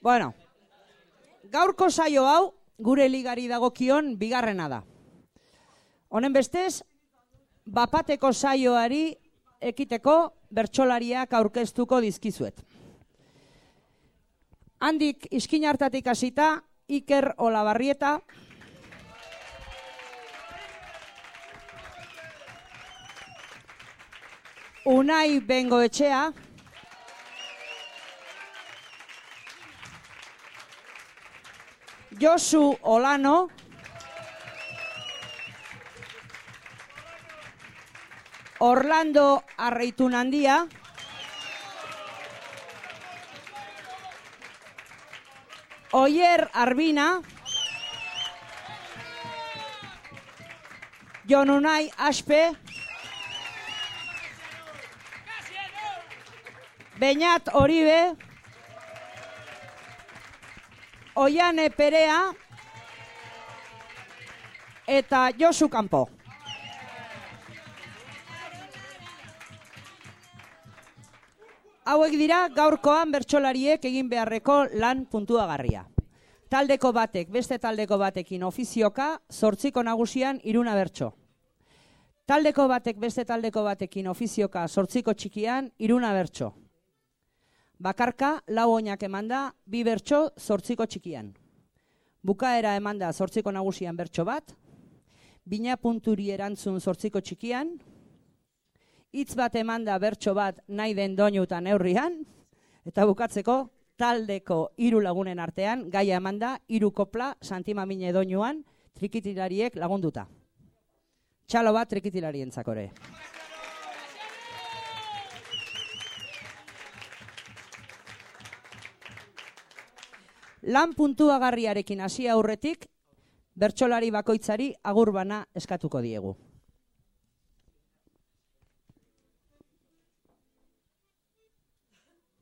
Bueno, gaurko saio hau gure ligari dagokion bigarrena da. Honen bestez, bapateko saioari ekiteko bertsolariak aurkeztuko dizkizuet. Handik iskin hartatik hasita Iker Olabarrieta, Unai Bengoetxea, Josu Olano, Orlando Arreitunandia, Oyer Arbina, Jonunai Aspe, Beñat Oribe, Oiane Perea eta Josu Campo. Hauek dira gaurkoan bertsolariek egin beharreko lan puntuagarria. Taldeko batek, beste taldeko batekin ofizioka, zortziko nagusian iruna bertso. Taldeko batek, beste taldeko batekin ofizioka, zortziko txikian, iruna bertso. Bakarka, lau oinak emanda, bi bertso, zortziko txikian. Bukaera emanda, zortziko nagusian bertso bat, bina punturi erantzun zortziko txikian, hitz bat emanda bertso bat nahi den doinutan neurrian, eta bukatzeko taldeko hiru lagunen artean, gaia emanda, hiru kopla, santimamine doinuan, trikitilariek lagunduta. Txalo bat trikitilarien zakore. Lan puntuagarriarekin hasi aurretik, bertsolari bakoitzari agur bana eskatuko diegu.